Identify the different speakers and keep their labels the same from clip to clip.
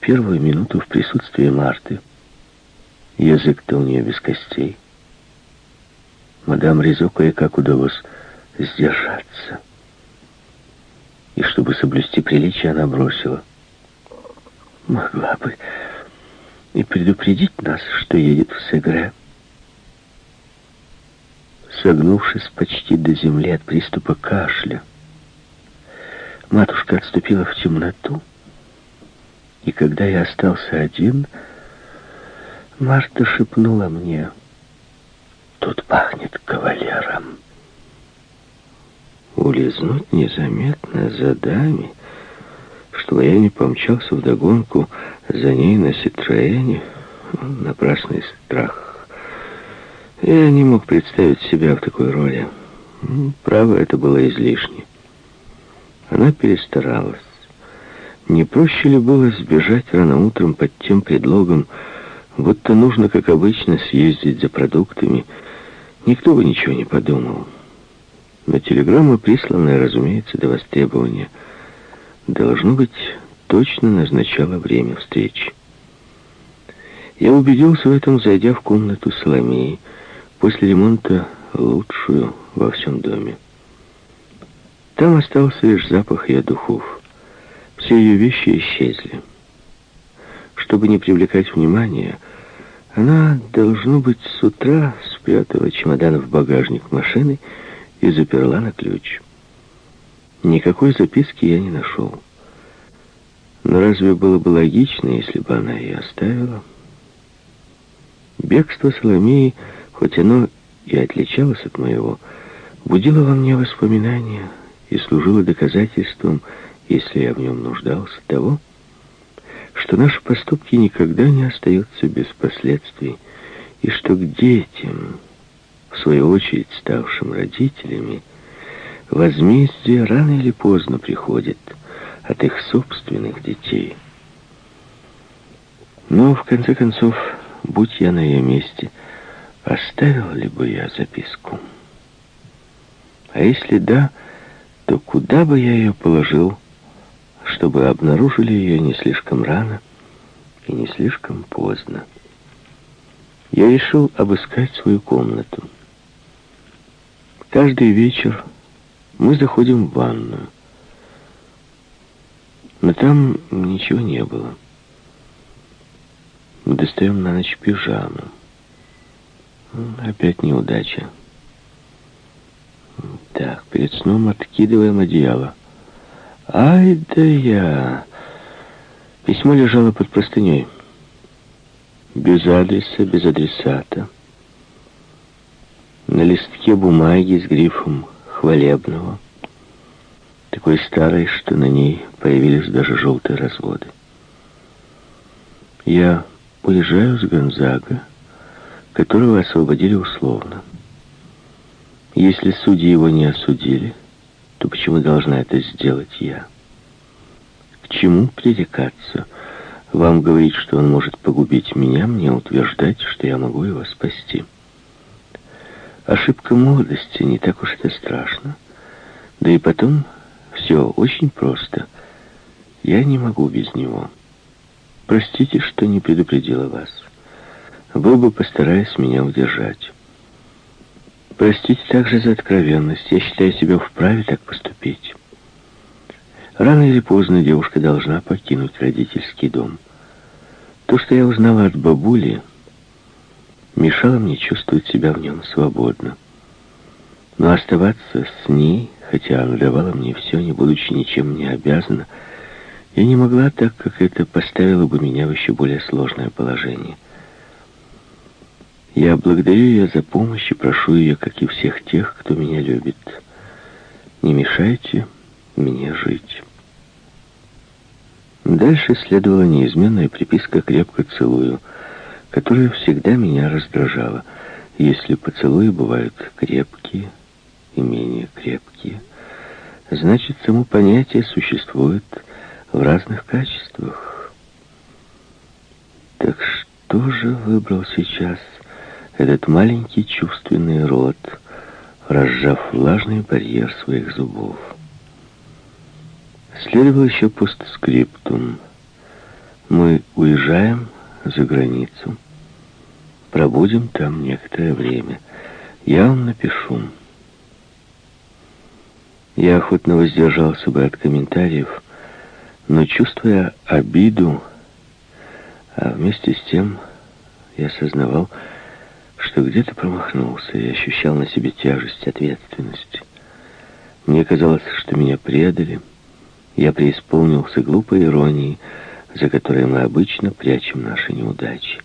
Speaker 1: первую минуту в присутствии Марты. Язык-то у нее без костей. Мадам Ризо кое-как удалось сдержаться. И чтобы соблюсти приличие, она бросила. Могла бы и предупредить нас, что едет в Сегре. Согнувшись почти до земли от приступа кашля, матушка отступила в темноту, и когда я остался один, Марта шепнула мне, «Тут пахнет кавалером». Улизнуть незаметно за даме, чтобы я не помчался вдогонку за ней на Ситроэне, напрасный страх. Я не мог представить себя в такой роли. Право, это было излишне. Она перестаралась. Не проще ли было сбежать рано утром под тем предлогом, будто нужно, как обычно, съездить за продуктами? Никто бы ничего не подумал. Но телеграмма, присланная, разумеется, до востребования, должно быть, точно назначала время встречи. Я убедился в этом, зайдя в комнату Соломеи, после ремонта лучшую во всем доме. Там остался лишь запах ее духов. Все ее вещи исчезли. Чтобы не привлекать внимания, она, должно быть, с утра спрятала чемодан в багажник машины и заперла на ключ. Никакой записки я не нашел. Но разве было бы логично, если бы она ее оставила? Бегство Соломеи, хоть оно и отличалось от моего, будило во мне воспоминания и служило доказательством, если я в нем нуждался, того, что наши поступки никогда не остаются без последствий, и что к детям, в свою очередь ставшим родителями, возмездие рано или поздно приходит от их собственных детей. Но, в конце концов, будь я на ее месте, оставил ли бы я записку? А если да, то куда бы я ее положил, чтобы обнаружили ее не слишком рано и не слишком поздно. Я решил обыскать свою комнату. Каждый вечер мы заходим в ванную. Но там ничего не было. Мы достаем на ночь пижаму. Опять неудача. Так, перед сном откидываем одеяло. Ай да я... Письмо лежало под простыней. Без адреса, без адресата. На листке бумаги с грифом хвалебного. Такой старой, что на ней появились даже желтые разводы. Я уезжаю с Гонзага, которого освободили условно. Если судьи его не осудили, то почему должна это сделать я? К чему пререкаться? Вам говорить, что он может погубить меня, мне утверждать, что я могу его спасти. Ошибка молодости не так уж это страшно. Да и потом все очень просто. Я не могу без него. Простите, что не предупредила вас. Вы бы постарались меня удержать. Простите также за откровенность. Я считаю себя вправе так поступить. Рано или поздно девушка должна покинуть родительский дом. То, что я узнала от бабули, мешало мне чувствовать себя в нем свободно. Но оставаться с ней, хотя она давала мне все, не будучи ничем не обязана, я не могла, так как это поставило бы меня в еще более сложное положение. Я благодарю ее за помощь и прошу ее, как и всех тех, кто меня любит. Не мешайте мне жить. Дальше следовала неизменная приписка «крепко целую», которая всегда меня раздражала. Если поцелуи бывают крепкие и менее крепкие, значит, само понятие существует в разных качествах. Так что же выбрал сейчас этот маленький чувственный рот, разжав влажный барьер своих зубов. Следовал еще постскриптум. Мы уезжаем за границу. Пробудем там некоторое время. Я вам напишу. Я охотно воздержался бы от комментариев, но, чувствуя обиду, а вместе с тем я осознавал, что где-то промахнулся и ощущал на себе тяжесть ответственности. Мне казалось, что меня предали. Я преисполнился глупой иронией, за которой мы обычно прячем наши неудачи.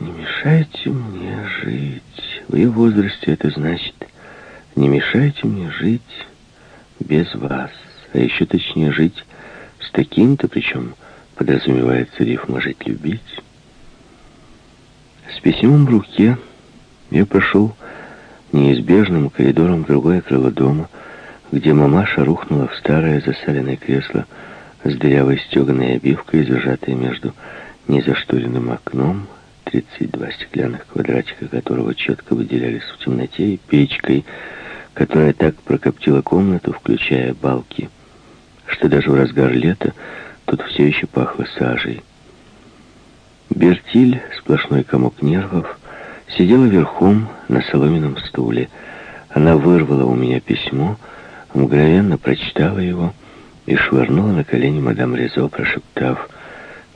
Speaker 1: «Не мешайте мне жить. В ее возрасте это значит, не мешайте мне жить без вас, а еще точнее жить с таким-то, причем подразумевается рифма «жить любить». С письмом в руке я пошел неизбежным коридором в другое крыло дома, где мамаша рухнула в старое засаленное кресло с дырявой стеганой обивкой, зажатой между незашторенным окном, 32 стеклянных квадратика которого четко выделялись в темноте, и печкой, которая так прокоптила комнату, включая балки, что даже в разгар лета тут все еще пахло сажей. Бертиль, сплошной комок нервов, сидела верхом на соломенном стуле. Она вырвала у меня письмо, мгновенно прочитала его и швырнула на колени мадам Резо, прошептав,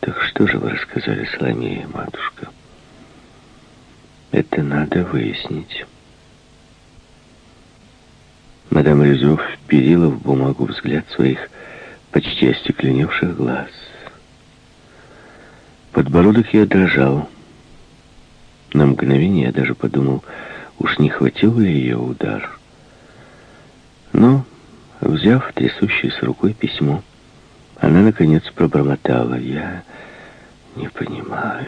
Speaker 1: «Так что же вы рассказали Соломее, матушка?» «Это надо выяснить». Мадам Резо вперила в бумагу взгляд своих почти остекленевших глаз. Подбородок ее дрожал. На мгновение я даже подумал, уж не хватил ли ее удар. Но, взяв трясущейся рукой письмо, она, наконец, пробормотала. «Я не понимаю».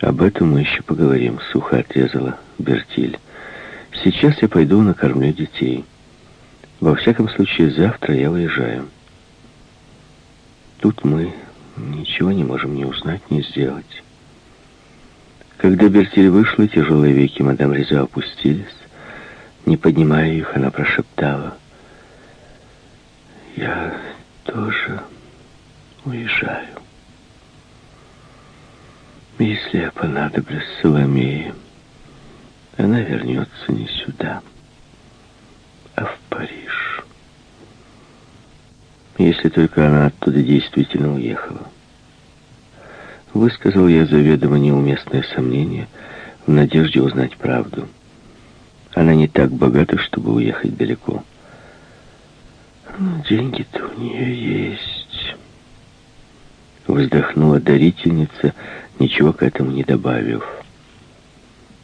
Speaker 1: «Об этом мы еще поговорим», — сухо отрезала Бертиль. «Сейчас я пойду накормлю детей. Во всяком случае, завтра я уезжаю». Тут мы Ничего не можем ни узнать, ни сделать. Когда Бертиль вышла, тяжелые веки мадам Ризо опустились. Не поднимая их, она прошептала. «Я тоже уезжаю. Если я понадоблюсь Соломее, она вернется не сюда, а в Париж» если только она оттуда действительно уехала. Высказал я заведомо неуместное сомнение в надежде узнать правду. Она не так богата, чтобы уехать далеко. Но деньги-то у нее есть. Вздохнула дарительница, ничего к этому не добавив.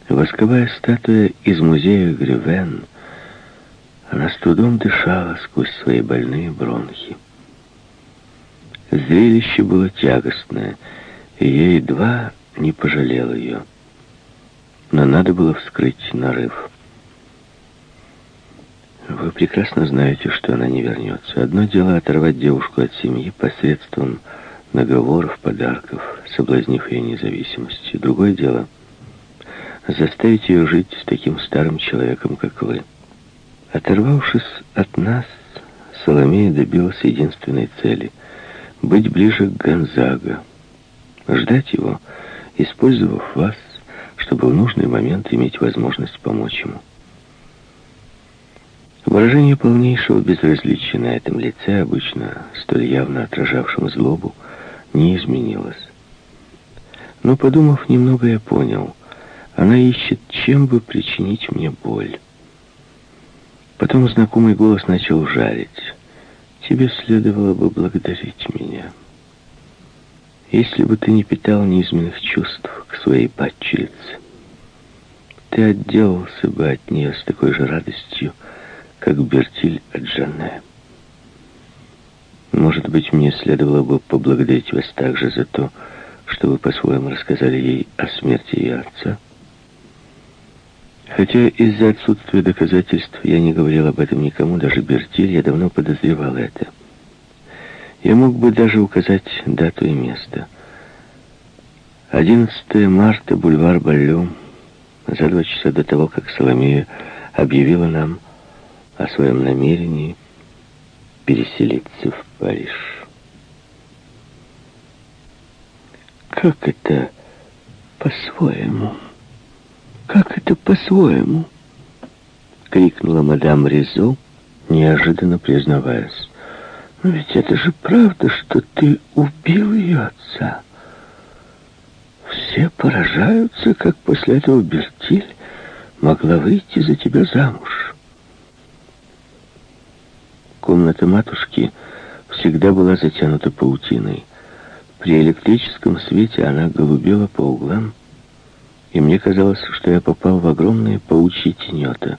Speaker 1: Восковая статуя из музея Гривен, она с трудом дышала сквозь свои больные бронхи. Зрелище было тягостное, и я едва не пожалел ее. Но надо было вскрыть нарыв. Вы прекрасно знаете, что она не вернется. Одно дело оторвать девушку от семьи посредством наговоров, подарков, соблазнив ее независимости. Другое дело — заставить ее жить с таким старым человеком, как вы. Оторвавшись от нас, Соломея добилась единственной цели — быть ближе к Гонзаго, ждать его, использовав вас, чтобы в нужный момент иметь возможность помочь ему. Выражение полнейшего безразличия на этом лице, обычно столь явно отражавшем злобу, не изменилось. Но, подумав немного, я понял, она ищет, чем бы причинить мне боль. Потом знакомый голос начал жарить. Тебе следовало бы благодарить меня. Если бы ты не питал низменных чувств к своей падчерице, ты отделался бы от нее с такой же радостью, как Бертиль от Жанне. Может быть, мне следовало бы поблагодарить вас также за то, что вы по-своему рассказали ей о смерти ее отца. Хотя из-за отсутствия доказательств я не говорил об этом никому, даже Бертиль, я давно подозревал это. Я мог бы даже указать дату и место. 11 марта, бульвар Баллюм, за два часа до того, как Соломея объявила нам о своем намерении переселиться в Париж. Как это по-своему? Как это по-своему? Крикнула мадам Ризо, неожиданно признаваясь. Но ведь это же правда, что ты убил ее отца. Все поражаются, как после этого Бертиль могла выйти за тебя замуж. Комната матушки всегда была затянута паутиной. При электрическом свете она голубела по углам, и мне казалось, что я попал в огромные паучьи тенета,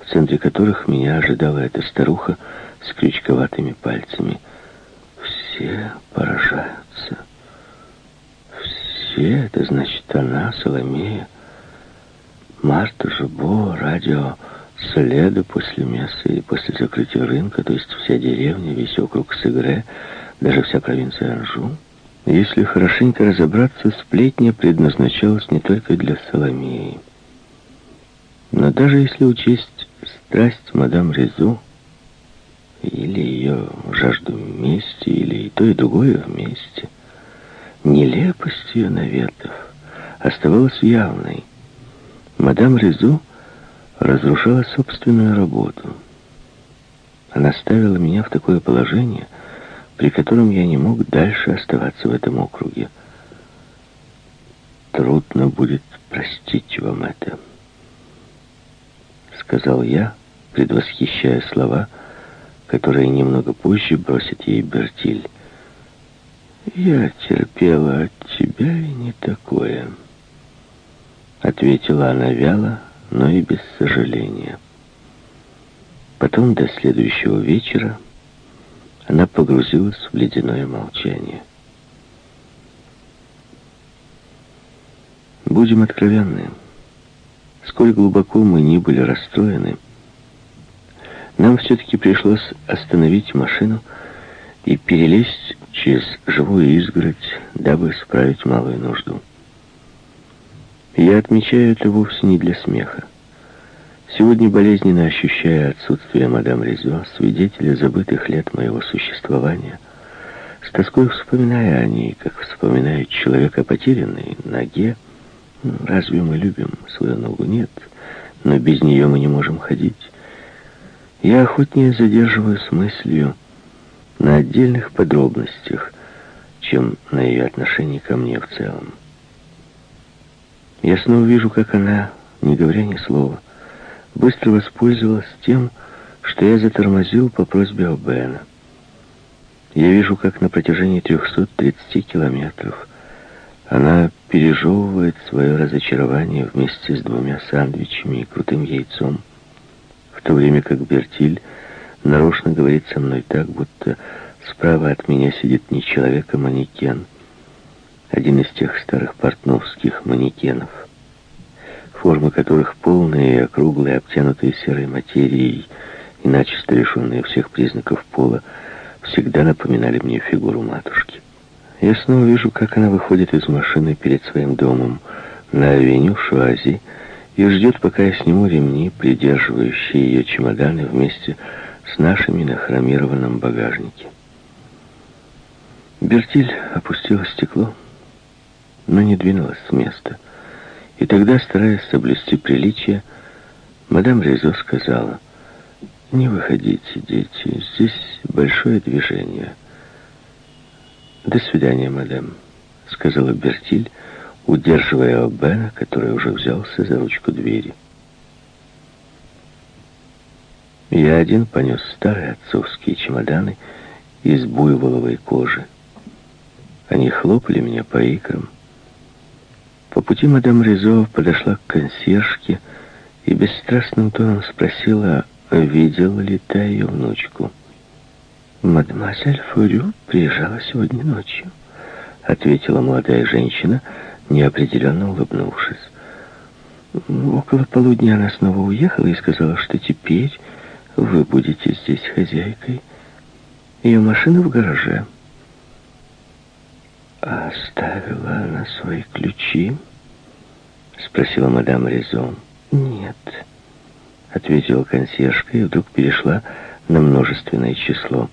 Speaker 1: в центре которых меня ожидала эта старуха с крючковатыми пальцами. Все поражаются. Все, это значит она, Соломея, Марта, Жубо, радио, Следа после мессы и после закрытия рынка, то есть вся деревня, весь округ Сыгре, даже вся провинция Анжу. Если хорошенько разобраться, сплетня предназначалась не только для Соломеи. Но даже если учесть страсть мадам Резу, или ее жажду мести, или и то, и другое вместе, нелепость ее наветов оставалась явной. Мадам Резу разрушала собственную работу. Она ставила меня в такое положение, при котором я не мог дальше оставаться в этом округе. «Трудно будет простить вам это», — сказал я, предвосхищая слова, которые немного позже бросит ей Бертиль. «Я терпела от тебя и не такое», — ответила она вяло, но и без сожаления. Потом до следующего вечера она погрузилась в ледяное молчание. Будем откровенны. Сколь глубоко мы ни были расстроены, нам все-таки пришлось остановить машину и перелезть через живую изгородь, дабы справить малую нужду. Я отмечаю это вовсе не для смеха. Сегодня, болезненно ощущая отсутствие мадам Резо, свидетеля забытых лет моего существования, с тоской вспоминая о ней, как вспоминает человек о потерянной ноге, ну, разве мы любим свою ногу? Нет, но без нее мы не можем ходить. Я охотнее задерживаюсь мыслью на отдельных подробностях, чем на ее отношении ко мне в целом. Я снова вижу, как она, не говоря ни слова, быстро воспользовалась тем, что я затормозил по просьбе Обена. Я вижу, как на протяжении 330 километров она пережевывает свое разочарование вместе с двумя сандвичами и крутым яйцом, в то время как Бертиль нарочно говорит со мной так, будто справа от меня сидит не человек, а манекен, один из тех старых портновских манекенов формы которых полные и округлые, обтянутые серой материей и начисто лишенные всех признаков пола, всегда напоминали мне фигуру матушки. Я снова вижу, как она выходит из машины перед своим домом на авеню Шуази и ждет, пока я сниму ремни, придерживающие ее чемоданы вместе с нашими на хромированном багажнике. Бертиль опустила стекло, но не двинулась с места — и тогда, стараясь соблюсти приличие, мадам Резо сказала, «Не выходите, дети, здесь большое движение». «До свидания, мадам», — сказала Бертиль, удерживая Бена, который уже взялся за ручку двери. Я один понес старые отцовские чемоданы из буйволовой кожи. Они хлопали меня по икрам, по пути мадам Резо подошла к консьержке и бесстрастным тоном спросила, видела ли та ее внучку. «Мадемуазель Фурю приезжала сегодня ночью», — ответила молодая женщина, неопределенно улыбнувшись. Около полудня она снова уехала и сказала, что теперь вы будете здесь хозяйкой. Ее машина в гараже. «А оставила она свои ключи?» — спросила мадам Резон. «Нет», — ответила консьержка и вдруг перешла на множественное число.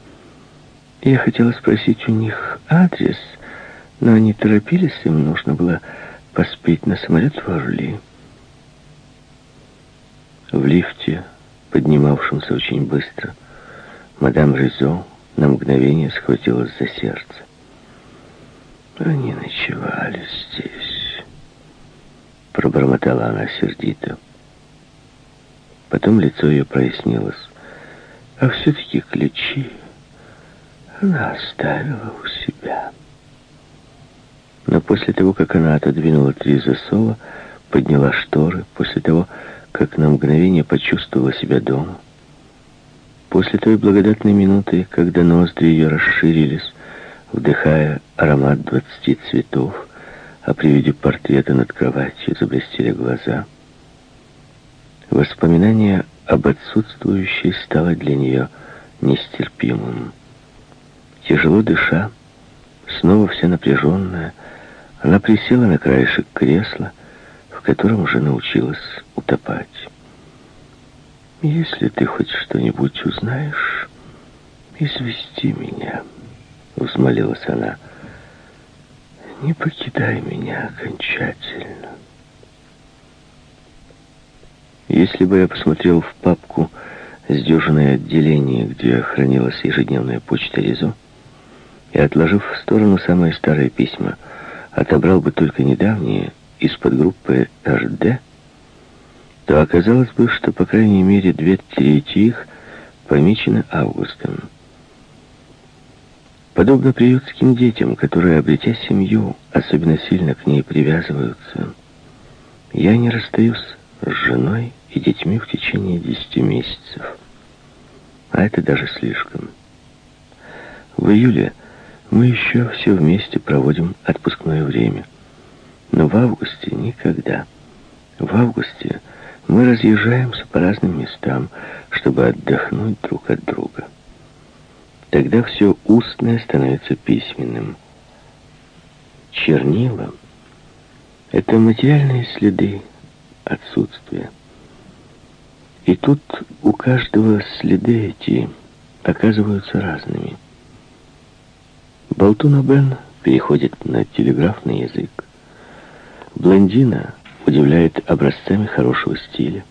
Speaker 1: «Я хотела спросить у них адрес, Но они торопились, им нужно было поспеть на самолет в Орли. В лифте, поднимавшемся очень быстро, мадам Ризо на мгновение схватилась за сердце. Они ночевали здесь. Пробормотала она сердито. Потом лицо ее прояснилось. А все-таки ключи она оставила у себя. Но после того, как она отодвинула три засова, подняла шторы, после того, как на мгновение почувствовала себя дома, после той благодатной минуты, когда ноздри ее расширились, вдыхая аромат двадцати цветов, а при виде портрета над кроватью заблестели глаза. Воспоминание об отсутствующей стало для нее нестерпимым. Тяжело дыша, снова вся напряженная, она присела на краешек кресла, в котором уже научилась утопать. «Если ты хоть что-нибудь узнаешь, извести меня», — взмолилась она. «Не покидай меня окончательно». Если бы я посмотрел в папку с дюжиной отделений, где хранилась ежедневная почта Ризо, и, отложив в сторону самые старые письма, отобрал бы только недавние из подгруппы РД, то оказалось бы, что, по крайней мере, две трети их помечены Августом. Подобно приютским детям, которые, обретя семью, особенно сильно к ней привязываются, я не расстаюсь с женой и детьми в течение десяти месяцев. А это даже слишком. В июле мы еще все вместе проводим отпускное время. Но в августе никогда. В августе мы разъезжаемся по разным местам, чтобы отдохнуть друг от друга. Тогда все устное становится письменным. Чернила — это материальные следы отсутствия. И тут у каждого следы эти оказываются разными. Болтуна Бен переходит на телеграфный язык. Блондина удивляет образцами хорошего стиля.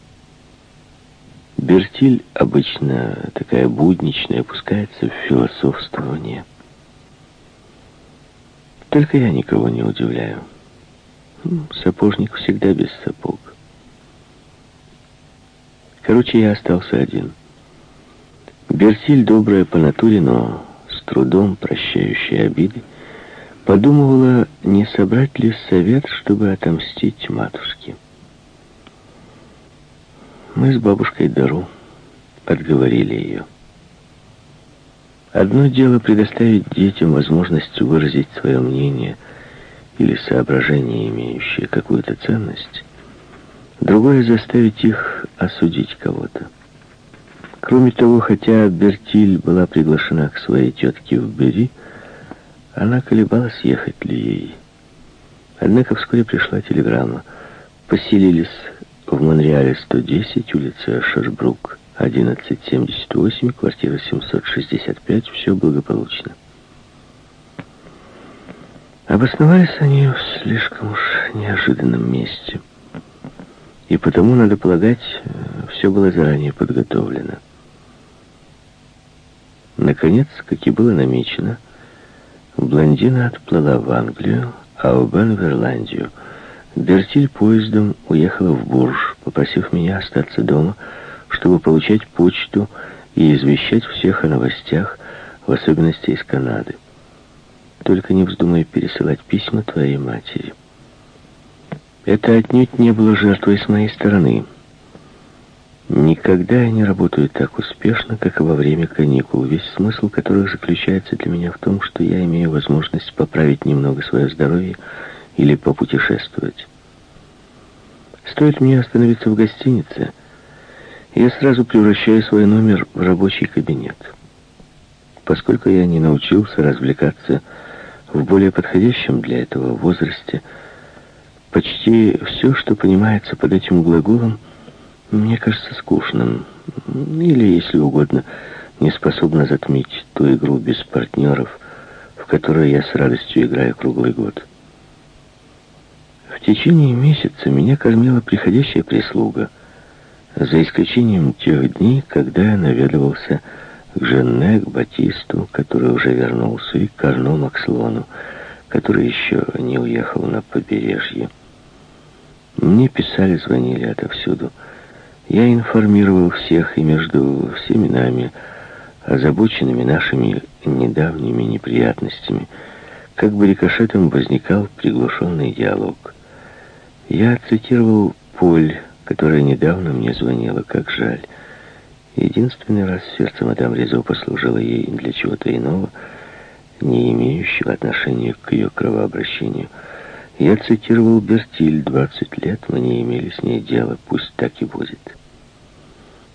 Speaker 1: Бертиль, обычно такая будничная, опускается в философствование. Только я никого не удивляю. Сапожник всегда без сапог. Короче, я остался один. Бертиль добрая по натуре, но с трудом прощающая обиды, подумывала, не собрать ли совет, чтобы отомстить матушке. Мы с бабушкой Дару отговорили ее. Одно дело предоставить детям возможность выразить свое мнение или соображение, имеющее какую-то ценность, другое — заставить их осудить кого-то. Кроме того, хотя Бертиль была приглашена к своей тетке в Бери, она колебалась, ехать ли ей. Однако вскоре пришла телеграмма. Поселились в Монреале 110, улица Шербрук, 1178, квартира 765, все благополучно. Обосновались они в слишком уж неожиданном месте. И потому, надо полагать, все было заранее подготовлено. Наконец, как и было намечено, Блондина отплыла в Англию, а Убен в Ирландию. Бертиль поездом уехала в Бурж, попросив меня остаться дома, чтобы получать почту и извещать всех о новостях, в особенности из Канады. Только не вздумай пересылать письма твоей матери. Это отнюдь не было жертвой с моей стороны. Никогда я не работаю так успешно, как во время каникул, весь смысл которых заключается для меня в том, что я имею возможность поправить немного свое здоровье или попутешествовать. Стоит мне остановиться в гостинице, я сразу превращаю свой номер в рабочий кабинет. Поскольку я не научился развлекаться в более подходящем для этого возрасте, почти все, что понимается под этим глаголом, мне кажется скучным. Или, если угодно, не способна затмить ту игру без партнеров, в которую я с радостью играю круглый год. Течение месяца меня кормила приходящая прислуга, за исключением тех дней, когда я наведывался к Женне, к Батисту, который уже вернулся, и к Карно Макслону, который еще не уехал на побережье. Мне писали, звонили отовсюду. Я информировал всех, и между всеми нами, озабоченными нашими недавними неприятностями, как бы рикошетом возникал приглушенный диалог. Я цитировал Поль, которая недавно мне звонила, как жаль. Единственный раз сердце мадам Резо послужило ей для чего-то иного, не имеющего отношения к ее кровообращению. Я цитировал Бертиль, «Двадцать лет мы не имели с ней дела, пусть так и будет».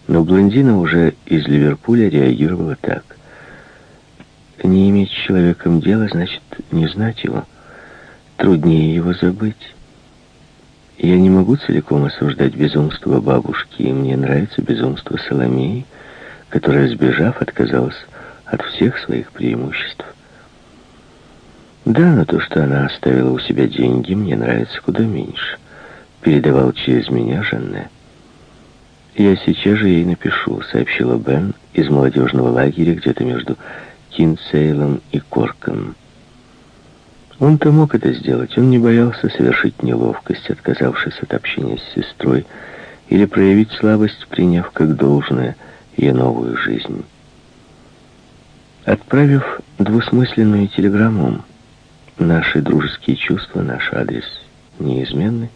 Speaker 1: Но блондина уже из Ливерпуля реагировала так. Не иметь с человеком дела, значит, не знать его. Труднее его забыть. Я не могу целиком осуждать безумство бабушки, и мне нравится безумство Соломеи, которая, сбежав, отказалась от всех своих преимуществ. Да, но то, что она оставила у себя деньги, мне нравится куда меньше. Передавал через меня Жанне. «Я сейчас же ей напишу», — сообщила Бен из молодежного лагеря где-то между Кинцейлом и Корком. Он-то мог это сделать. Он не боялся совершить неловкость, отказавшись от общения с сестрой, или проявить слабость, приняв как должное ее новую жизнь. Отправив двусмысленную телеграмму, наши дружеские чувства, наш адрес неизменны,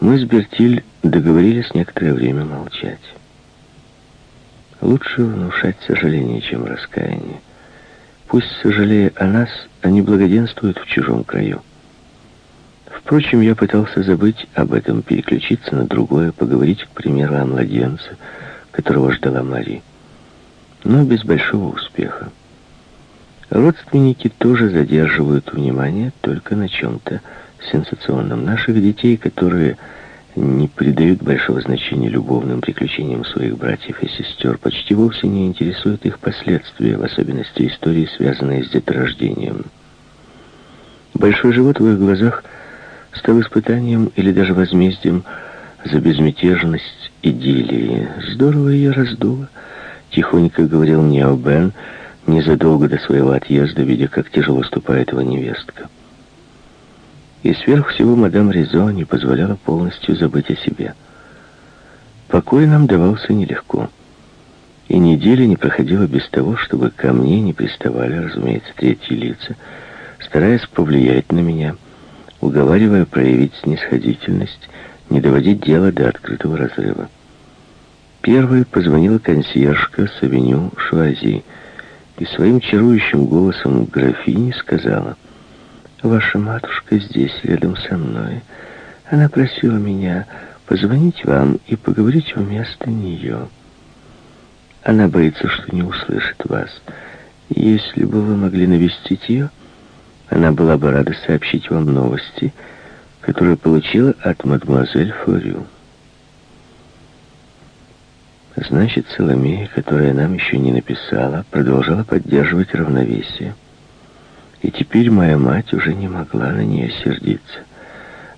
Speaker 1: мы с Бертиль договорились некоторое время молчать. Лучше внушать сожаление, чем раскаяние. Пусть, сожалея о нас, они благоденствуют в чужом краю. Впрочем, я пытался забыть об этом, переключиться на другое, поговорить, к примеру, о младенце, которого ждала Мари. Но без большого успеха. Родственники тоже задерживают внимание только на чем-то сенсационном. Наших детей, которые не придают большого значения любовным приключениям своих братьев и сестер, почти вовсе не интересуют их последствия, в особенности истории, связанные с деторождением. Большой живот в их глазах стал испытанием или даже возмездием за безмятежность идиллии. Здорово ее раздуло. Тихонько говорил мне о Бен незадолго до своего отъезда, видя, как тяжело ступает его невестка. И сверх всего мадам Ризо не позволяла полностью забыть о себе. Покой нам давался нелегко. И недели не проходило без того, чтобы ко мне не приставали, разумеется, третьи лица, стараясь повлиять на меня, уговаривая проявить снисходительность, не доводить дело до открытого разрыва. Первой позвонила консьержка с авеню Шуази и своим чарующим голосом графини сказала — Ваша матушка здесь, рядом со мной. Она просила меня позвонить вам и поговорить вместо нее. Она боится, что не услышит вас. Если бы вы могли навестить ее, она была бы рада сообщить вам новости, которые получила от мадемуазель Фурю. Значит, Соломея, которая нам еще не написала, продолжала поддерживать равновесие. И теперь моя мать уже не могла на нее сердиться.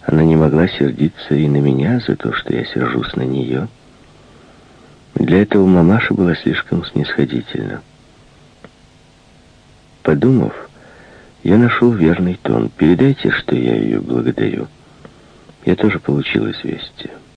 Speaker 1: Она не могла сердиться и на меня за то, что я сержусь на нее. Для этого мамаша была слишком снисходительна. Подумав, я нашел верный тон. Передайте, что я ее благодарю. Я тоже получил известие.